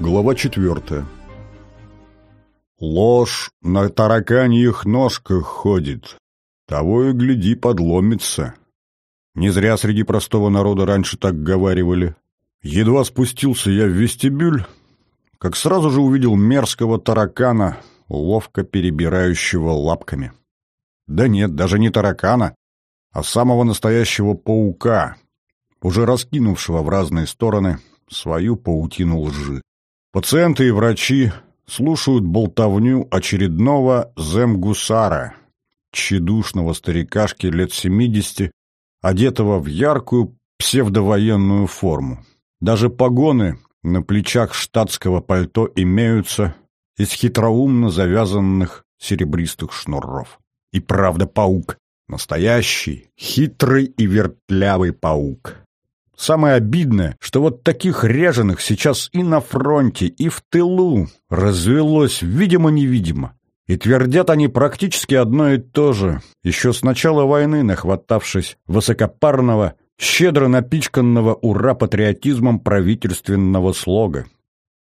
Глава четвертая. Ложь на тараканьих ножках ходит. Того и гляди, подломится. Не зря среди простого народа раньше так говаривали. Едва спустился я в вестибюль, как сразу же увидел мерзкого таракана, ловко перебирающего лапками. Да нет, даже не таракана, а самого настоящего паука, уже раскинувшего в разные стороны свою паутину лжи. Пациенты и врачи слушают болтовню очередного земгусара, тщедушного старикашки лет семидесяти, одетого в яркую псевдовоенную форму. Даже погоны на плечах штатского пальто имеются из хитроумно завязанных серебристых шнуров. И правда паук. Настоящий, хитрый и вертлявый паук. Самое обидное, что вот таких ряженых сейчас и на фронте, и в тылу развелось видимо-невидимо. И твердят они практически одно и то же, еще с начала войны нахватавшись высокопарного, щедро напичканного ура-патриотизмом правительственного слога.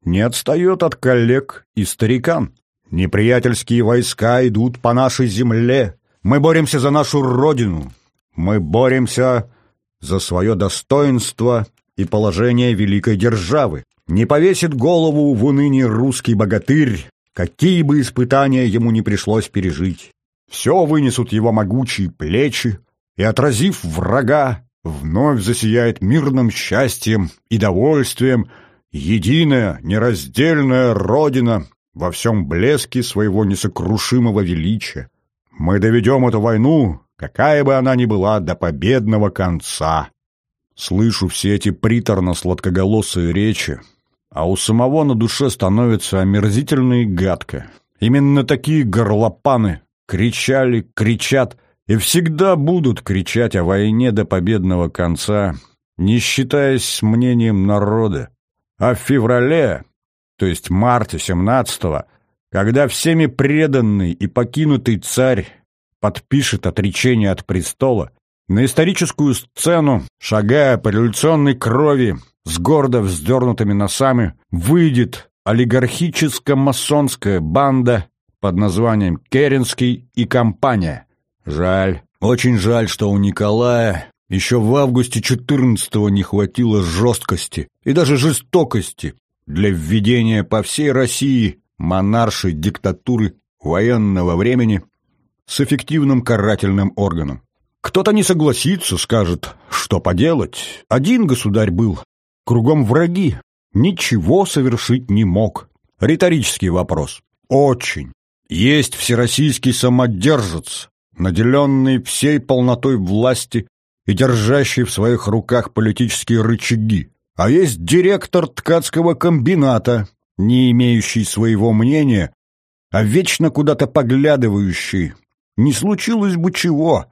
Не отстает от коллег и старикан. Неприятельские войска идут по нашей земле. Мы боремся за нашу родину. Мы боремся за свое достоинство и положение великой державы. Не повесит голову в унынии русский богатырь, какие бы испытания ему не пришлось пережить. Все вынесут его могучие плечи, и, отразив врага, вновь засияет мирным счастьем и довольствием единая, нераздельная Родина во всем блеске своего несокрушимого величия. Мы доведем эту войну какая бы она ни была, до победного конца. Слышу все эти приторно-сладкоголосые речи, а у самого на душе становится омерзительно и гадко. Именно такие горлопаны кричали, кричат и всегда будут кричать о войне до победного конца, не считаясь с мнением народа. А в феврале, то есть марте 17-го, когда всеми преданный и покинутый царь подпишет отречение от престола, на историческую сцену, шагая по революционной крови, с гордо вздернутыми носами, выйдет олигархическо-масонская банда под названием «Керенский и компания». Жаль, очень жаль, что у Николая еще в августе 14-го не хватило жесткости и даже жестокости для введения по всей России монаршей диктатуры военного времени с эффективным карательным органом. Кто-то не согласится, скажет, что поделать. Один государь был, кругом враги, ничего совершить не мог. Риторический вопрос. Очень. Есть всероссийский самодержец, наделенный всей полнотой власти и держащий в своих руках политические рычаги. А есть директор ткацкого комбината, не имеющий своего мнения, а вечно куда-то поглядывающий, не случилось бы чего,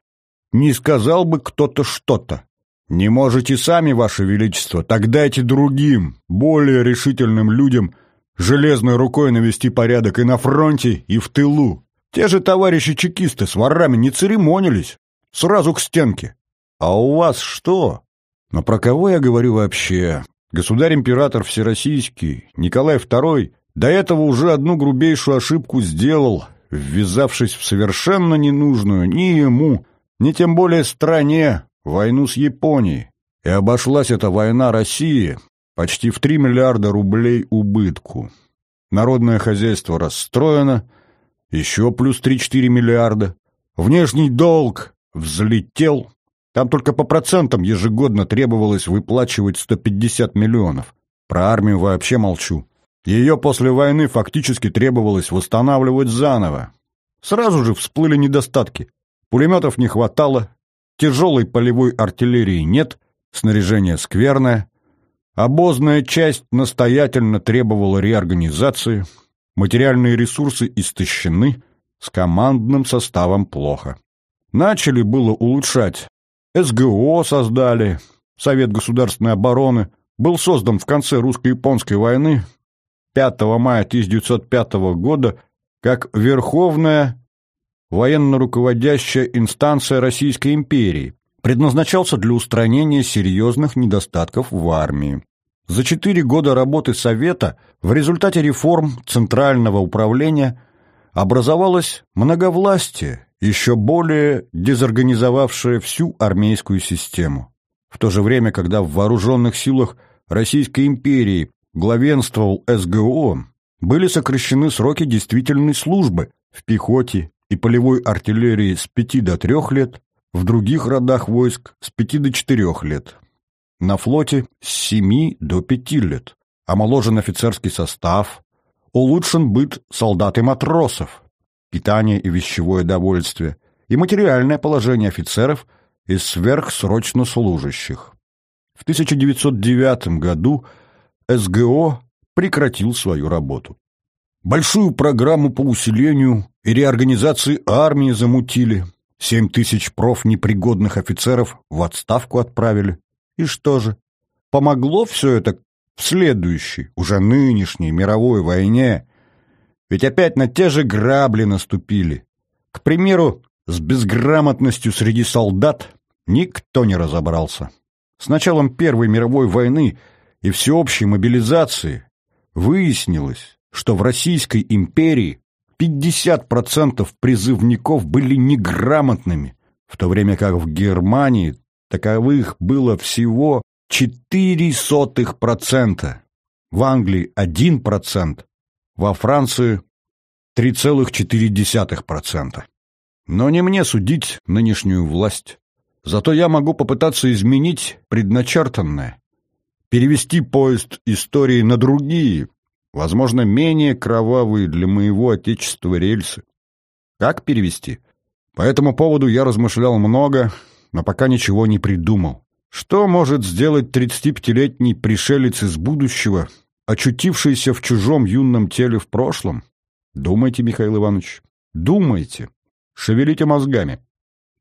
не сказал бы кто-то что-то. Не можете сами, Ваше Величество, так дайте другим, более решительным людям железной рукой навести порядок и на фронте, и в тылу. Те же товарищи-чекисты с ворами не церемонились, сразу к стенке. А у вас что? Но про кого я говорю вообще? Государь-император Всероссийский, Николай II, до этого уже одну грубейшую ошибку сделал, ввязавшись в совершенно ненужную ни ему, ни тем более стране войну с Японией. И обошлась эта война России почти в 3 миллиарда рублей убытку. Народное хозяйство расстроено, еще плюс 3-4 миллиарда. Внешний долг взлетел. Там только по процентам ежегодно требовалось выплачивать 150 миллионов. Про армию вообще молчу. Ее после войны фактически требовалось восстанавливать заново. Сразу же всплыли недостатки. Пулеметов не хватало, тяжелой полевой артиллерии нет, снаряжение скверное, обозная часть настоятельно требовала реорганизации, материальные ресурсы истощены, с командным составом плохо. Начали было улучшать. СГО создали, Совет государственной обороны, был создан в конце русско-японской войны 5 мая 1905 года как Верховная военно-руководящая инстанция Российской империи, предназначался для устранения серьезных недостатков в армии. за четыре года работы Совета в результате реформ Центрального управления образовалось многовластие, еще более дезорганизовавшее всю армейскую систему. В то же время, когда в вооруженных силах Российской империи главенствовал СГО, были сокращены сроки действительной службы в пехоте и полевой артиллерии с 5 до 3 лет, в других родах войск с 5 до 4 лет, на флоте с 7 до 5 лет, омоложен офицерский состав, улучшен быт солдат и матросов, питание и вещевое довольствие и материальное положение офицеров и сверхсрочно служащих. В 1909 году СГО прекратил свою работу. Большую программу по усилению и реорганизации армии замутили. Семь тысяч профнепригодных офицеров в отставку отправили. И что же? Помогло все это в следующей, уже нынешней мировой войне? Ведь опять на те же грабли наступили. К примеру, с безграмотностью среди солдат никто не разобрался. С началом Первой мировой войны и всеобщей мобилизации выяснилось, что в Российской империи 50% призывников были неграмотными, в то время как в Германии таковых было всего 0,04%, в Англии 1%, во Франции 3,4%. Но не мне судить нынешнюю власть. Зато я могу попытаться изменить предначертанное, перевести поезд истории на другие, возможно, менее кровавые для моего отечества рельсы. Как перевести? По этому поводу я размышлял много, но пока ничего не придумал. Что может сделать 35-летний пришелец из будущего, очутившийся в чужом юном теле в прошлом? Думайте, Михаил Иванович, думайте, шевелите мозгами.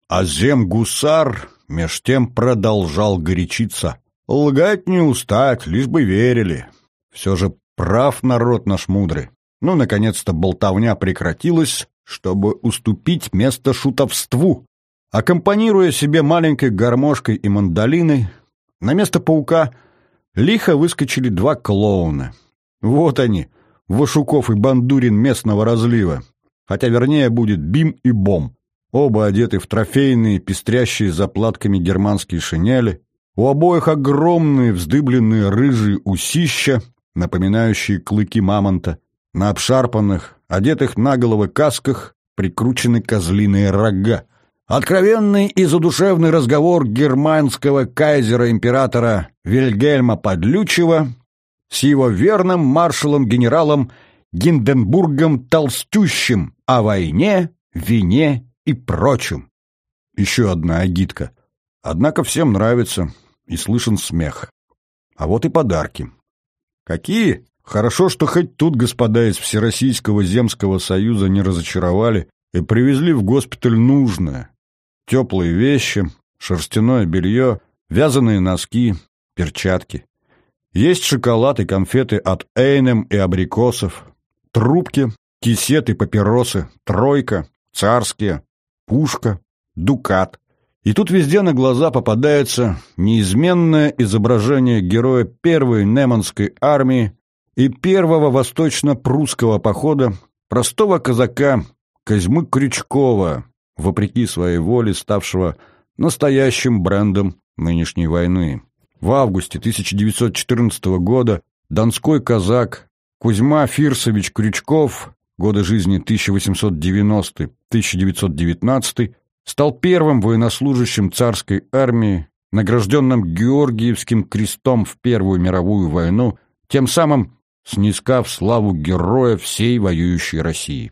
А зем-гусар меж тем продолжал горячиться. Лгать не устать, лишь бы верили. Все же Прав народ наш мудрый. Ну, наконец-то болтовня прекратилась, чтобы уступить место шутовству. Аккомпанируя себе маленькой гармошкой и мандолиной, на место паука лихо выскочили два клоуна. Вот они, Вашуков и Бандурин местного разлива. Хотя вернее будет Бим и Бом. Оба одеты в трофейные, пестрящие заплатками германские шинели. У обоих огромные вздыбленные рыжие усища, напоминающие клыки мамонта. На обшарпанных, одетых наголовы касках прикручены козлиные рога. Откровенный и задушевный разговор германского кайзера-императора Вильгельма Подлючева с его верным маршалом-генералом Гинденбургом Толстющим о войне, вине и прочем. Еще одна агитка. Однако всем нравится и слышен смех. А вот и подарки. Какие? Хорошо, что хоть тут господа из Всероссийского земского союза не разочаровали и привезли в госпиталь нужное. Теплые вещи, шерстяное белье, вязаные носки, перчатки. Есть шоколад и конфеты от Эйнем и абрикосов, трубки, кисеты, папиросы, тройка, царские, пушка, дукат. И тут везде на глаза попадается неизменное изображение героя первой Неманской армии и первого восточно-прусского похода, простого казака Козьмы Крючкова, вопреки своей воле ставшего настоящим брендом нынешней войны. В августе 1914 года донской казак Кузьма Фирсович Крючков, годы жизни 1890-1919, стал первым военнослужащим царской армии, награжденным Георгиевским крестом в Первую мировую войну, тем самым снискав славу героя всей воюющей России.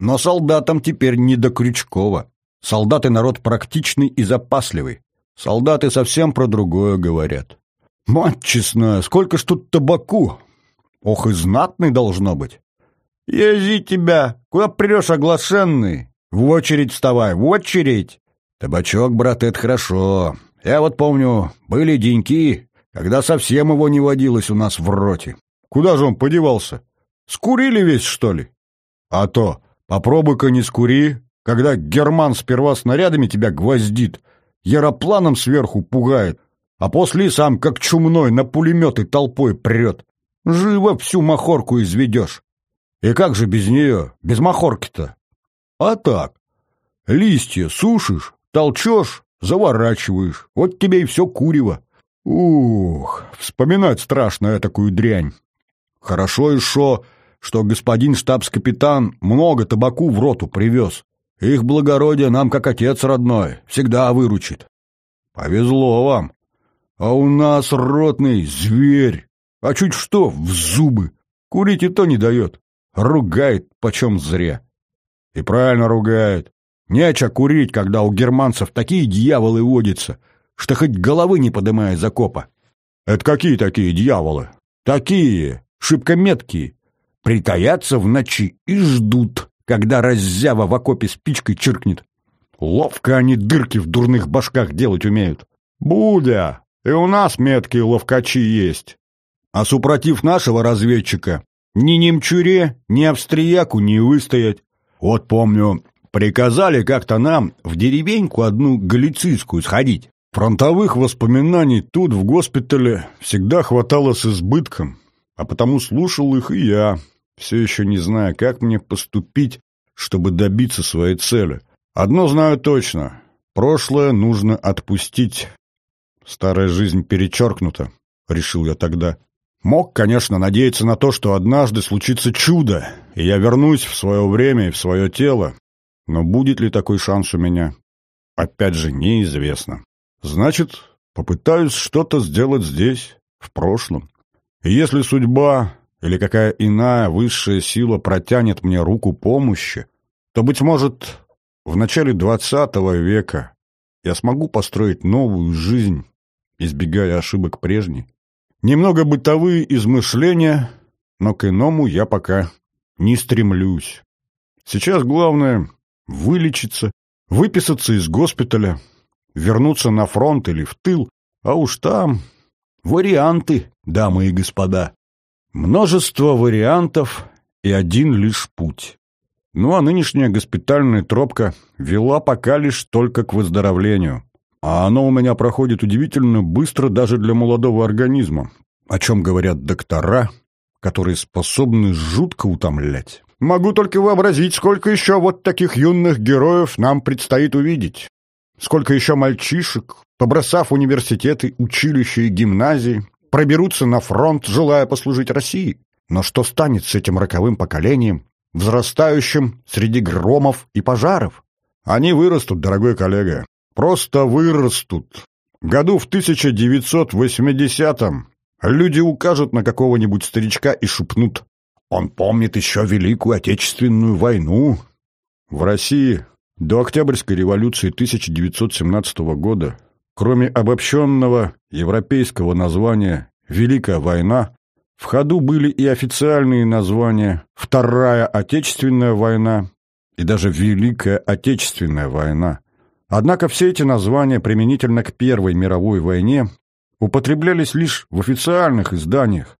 Но солдатам теперь не до Крючкова. Солдаты народ практичный и запасливый. Солдаты совсем про другое говорят. Мать честная, сколько ж тут табаку! Ох и знатный должно быть. Ези тебя, куда прешь оглашенный? В очередь вставай, в очередь! Табачок, брат, это хорошо. Я вот помню, были деньки, когда совсем его не водилось у нас в роте. Куда же он подевался? Скурили весь, что ли? А то, попробуй-ка не скури, когда герман сперва снарядами тебя гвоздит, яропланом сверху пугает, а после сам, как чумной, на пулеметы толпой прет. Живо всю махорку изведешь. И как же без нее, без махорки-то? А так, листья сушишь, толчешь, заворачиваешь, вот тебе и все курево. Ух, вспоминать страшно такую дрянь. Хорошо и шо, что господин штабс-капитан много табаку в роту привез. Их благородие нам как отец родной, всегда выручит. Повезло вам. А у нас ротный зверь. А чуть что, в зубы. Курить и то не дает. Ругает почем зря. И правильно ругает. Неча курить, когда у германцев такие дьяволы водятся, что хоть головы не подымая закопа. Это какие такие дьяволы? Такие, шибко меткие. Притаятся в ночи и ждут, когда раззява в окопе спичкой чиркнет. Ловко они дырки в дурных башках делать умеют. Будя, и у нас меткие ловкачи есть. А супротив нашего разведчика ни немчуре, ни австрияку не выстоять. Вот помню, приказали как-то нам в деревеньку одну галицийскую сходить. Фронтовых воспоминаний тут, в госпитале, всегда хватало с избытком, а потому слушал их и я, все еще не зная, как мне поступить, чтобы добиться своей цели. Одно знаю точно — прошлое нужно отпустить. Старая жизнь перечеркнута, — решил я тогда. Мог, конечно, надеяться на то, что однажды случится чудо, и я вернусь в свое время и в свое тело. Но будет ли такой шанс у меня? Опять же, неизвестно. Значит, попытаюсь что-то сделать здесь, в прошлом. И если судьба или какая иная высшая сила протянет мне руку помощи, то, быть может, в начале двадцатого века я смогу построить новую жизнь, избегая ошибок прежней. Немного бытовые измышления, но к иному я пока не стремлюсь. Сейчас главное — вылечиться, выписаться из госпиталя, вернуться на фронт или в тыл, а уж там варианты, дамы и господа. Множество вариантов и один лишь путь. Ну а нынешняя госпитальная тропка вела пока лишь только к выздоровлению. А оно у меня проходит удивительно быстро даже для молодого организма, о чем говорят доктора, которые способны жутко утомлять. Могу только вообразить, сколько еще вот таких юных героев нам предстоит увидеть. Сколько еще мальчишек, побросав университеты, училища и гимназии, проберутся на фронт, желая послужить России. Но что станет с этим роковым поколением, взрастающим среди громов и пожаров? Они вырастут, дорогой коллега, просто вырастут. Году в 1980-м люди укажут на какого-нибудь старичка и шепнут «Он помнит еще Великую Отечественную войну». В России до Октябрьской революции 1917 года, кроме обобщенного европейского названия «Великая война», в ходу были и официальные названия «Вторая Отечественная война» и даже «Великая Отечественная война». Однако все эти названия применительно к Первой мировой войне употреблялись лишь в официальных изданиях,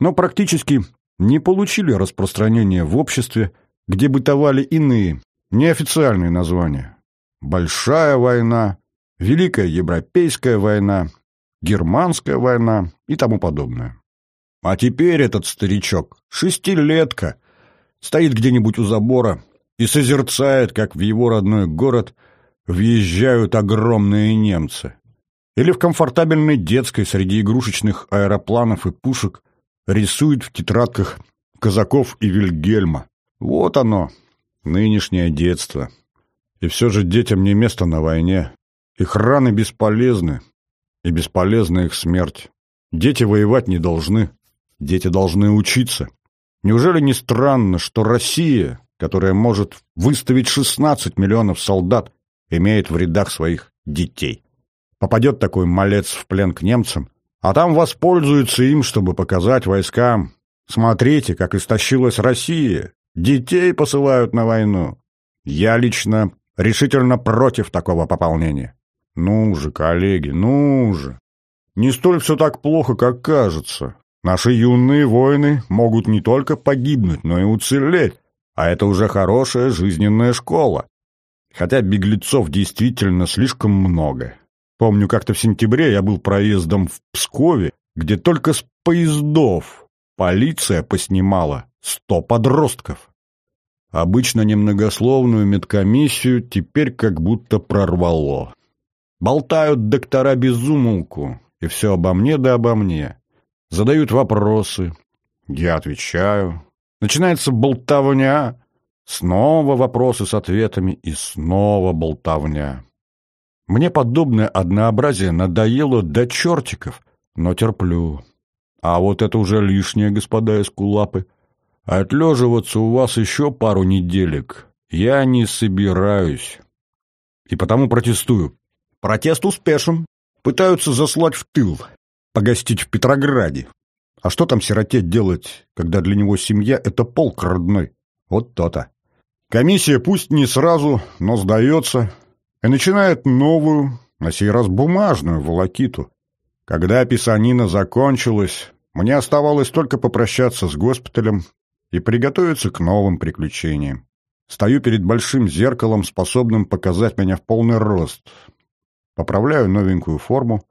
но практически не получили распространения в обществе, где бытовали иные, неофициальные названия. Большая война, Великая Европейская война, Германская война и тому подобное. А теперь этот старичок, шестилетка, стоит где-нибудь у забора и созерцает, как в его родной город въезжают огромные немцы. Или в комфортабельной детской среди игрушечных аэропланов и пушек рисует в тетрадках казаков и Вильгельма. Вот оно, Нынешнее детство. И все же детям не место на войне. Их раны бесполезны, и бесполезна их смерть. Дети воевать не должны. Дети должны учиться. Неужели не странно, что Россия, которая может выставить 16 миллионов солдат, имеет в рядах своих детей? Попадет такой малец в плен к немцам, а там воспользуются им, чтобы показать войскам. Смотрите, как истощилась Россия, Детей посылают на войну. Я лично решительно против такого пополнения. Ну же, коллеги, ну же. Не столь все так плохо, как кажется. Наши юные воины могут не только погибнуть, но и уцелеть. А это уже хорошая жизненная школа. Хотя беглецов действительно слишком много. Помню, как-то в сентябре я был проездом в Пскове, где только с поездов полиция поснимала сто подростков. Обычно немногословную медкомиссию теперь как будто прорвало. Болтают доктора без умолку, и все обо мне да обо мне. Задают вопросы, я отвечаю. Начинается болтовня, снова вопросы с ответами и снова болтовня. Мне подобное однообразие надоело до чертиков, но терплю. А вот это уже лишнее, господа эскулапы. Отлеживаться у вас еще пару неделек я не собираюсь. И потому протестую. Протест успешен. Пытаются заслать в тыл, погостить в Петрограде. А что там сироте делать, когда для него семья — это полк родной? Вот то-то. Комиссия пусть не сразу, но сдается, и начинает новую, на сей раз бумажную, волокиту. Когда писанина закончилась, мне оставалось только попрощаться с госпиталем и приготовиться к новым приключениям. Стою перед большим зеркалом, способным показать меня в полный рост. Поправляю новенькую форму.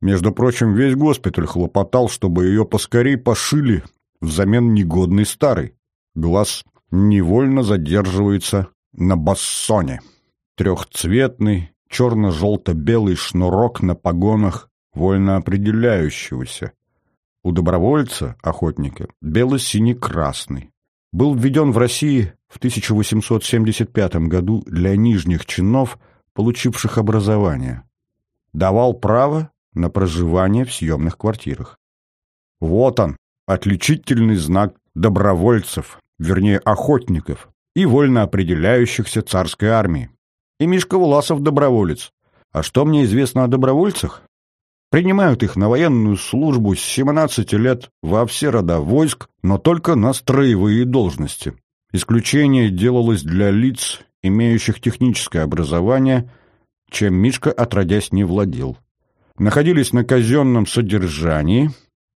Между прочим, весь госпиталь хлопотал, чтобы ее поскорей пошили взамен негодной старой. Глаз невольно задерживается на бассоне. Трехцветный, черно-желто-белый шнурок на погонах вольно определяющегося. У добровольца, охотника, бело-синий-красный. Был введен в России в 1875 году для нижних чинов, получивших образование. Давал право на проживание в съемных квартирах. Вот он, отличительный знак добровольцев, вернее охотников и вольно определяющихся царской армии. И Мишка Власов доброволец. А что мне известно о добровольцах? Принимают их на военную службу с 17 лет во все рода войск, но только на строевые должности. Исключение делалось для лиц, имеющих техническое образование, чем Мишка отродясь не владел. Находились на казенном содержании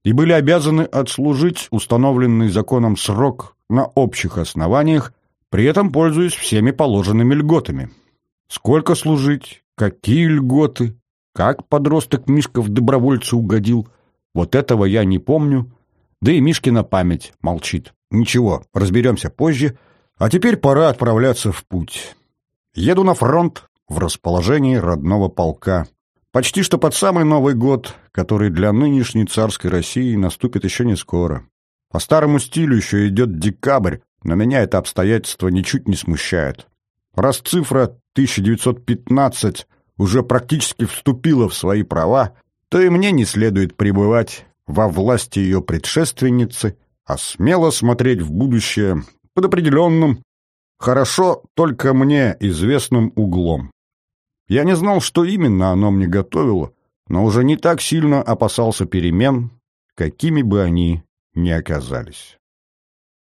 и были обязаны отслужить установленный законом срок на общих основаниях, при этом пользуясь всеми положенными льготами. Сколько служить? Какие льготы? Как подросток Мишка в добровольца угодил? Вот этого я не помню. Да и Мишкина память молчит. Ничего, разберемся позже. А теперь пора отправляться в путь. Еду на фронт в расположении родного полка. Почти что под самый Новый год, который для нынешней царской России наступит еще не скоро. По старому стилю еще идет декабрь, но меня это обстоятельство ничуть не смущает. Раз цифра 1915 уже практически вступила в свои права, то и мне не следует пребывать во власти ее предшественницы, а смело смотреть в будущее под определенным, хорошо только мне известным углом. Я не знал, что именно оно мне готовило, но уже не так сильно опасался перемен, какими бы они ни оказались.